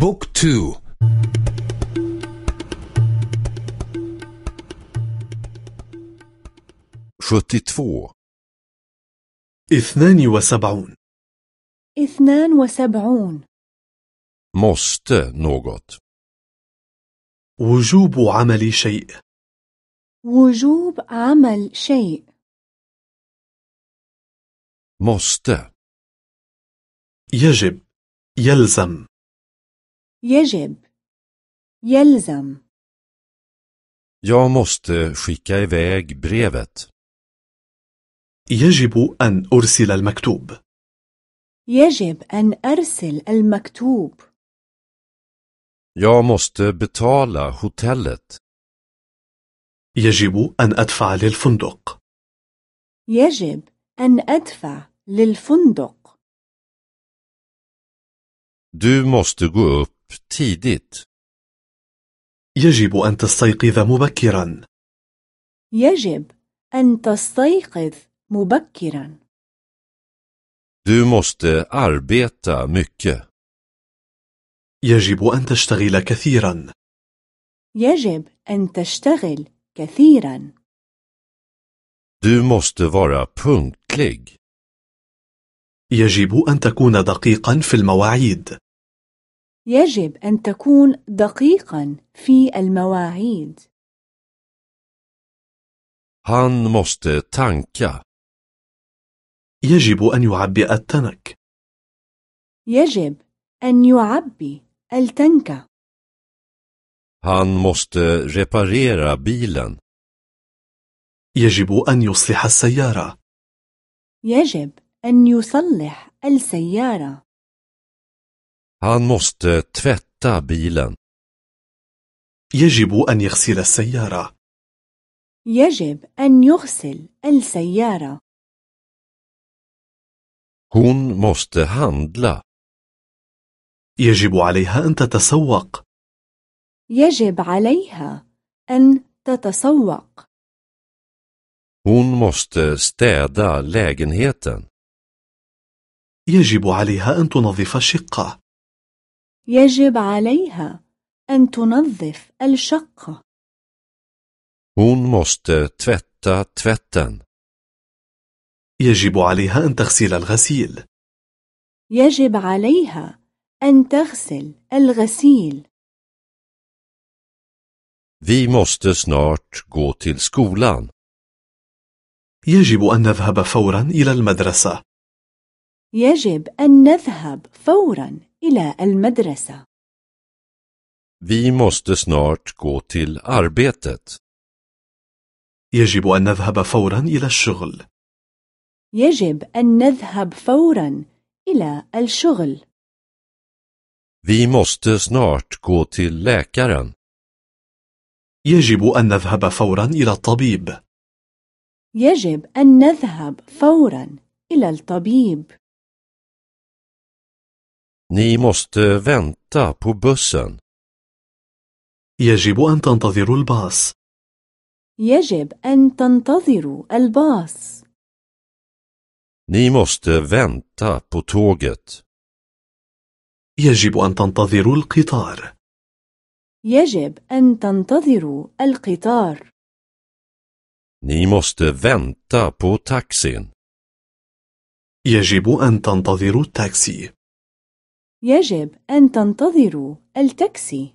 بوك تو. sjuttiotvå اثنان وسبعون. اثنان وسبعون. Måste något. وجوب عمل شيء. وجوب عمل شيء. Måste. يجب. يلزم. يجب. يلزم. Jag måste skicka iväg brevet. يجب أن أرسل المكتوب. يجب أن أرسل المكتوب. Jag måste betala hotellet. يجب أن أدفع للفندق. يجب أن أدفع للفندق. Du måste gå upp tidigt. يجب أن تستيقظ مبكرا يجب أن تستيقظ مبكرا Du måste arbeta mycket. يجب أن تشتغل كثيرا يجب أن تشتغل كثيرا Du måste vara punktlig. يجب أن تكون دقيقا في المواعيد يجب أن تكون دقيقا في المواعيد. Han måste tanka. يجب أن يعبئ التنك. يجب أن يعبي التنك. Han måste reparera bilen. يجب أن يصلح السيارة. يجب أن يصلح السيارة. Han måste tvätta bilen. يجب أن يغسل السيارة يجب أن يغسل السيارة Hon måste handla. يجب عليها أن تتسوق يجب عليها أن تتسوق Hon måste städa lägenheten. يجب عليها أن تنظف الشقة يجب عليها أن تنظف الشقة Hon måste tvätta tvätten. يجب عليها أن تغسل الغسيل يجب عليها أن تغسل الغسيل Vi måste snart gå till skolan. يجب أن نذهب فورا إلى المدرسة يجب أن نذهب فورا إلى المدرسة. Vi måste snart gå till arbetet. يجب أن نذهب فورا إلى الشغل. يجب أن نذهب فورا إلى الشغل. Vi måste snart gå till läkaren. يجب أن نذهب فورا إلى الطبيب. يجب أن نذهب فورا إلى الطبيب. Ni måste vänta på bussen. يجب أن تنتظروا الباص يجب أن تنتظروا الباص Ni måste vänta på tåget. يجب أن تنتظروا القطار يجب أن تنتظروا القطار Ni måste vänta på taxin. يجب أن تنتظروا التاكسي يجب أن تنتظروا التاكسي.